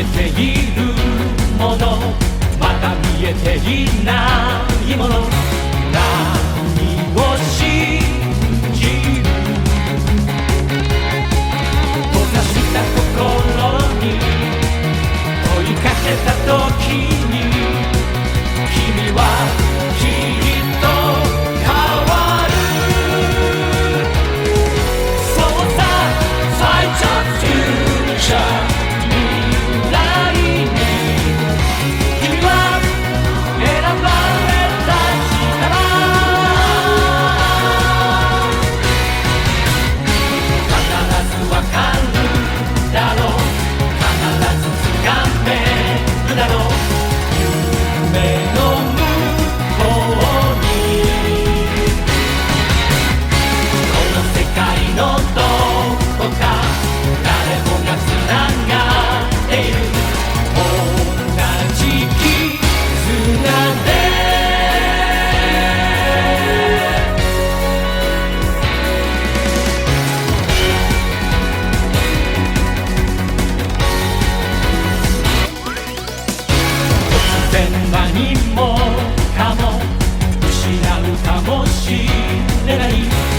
えているもの。また見えていないもの。願い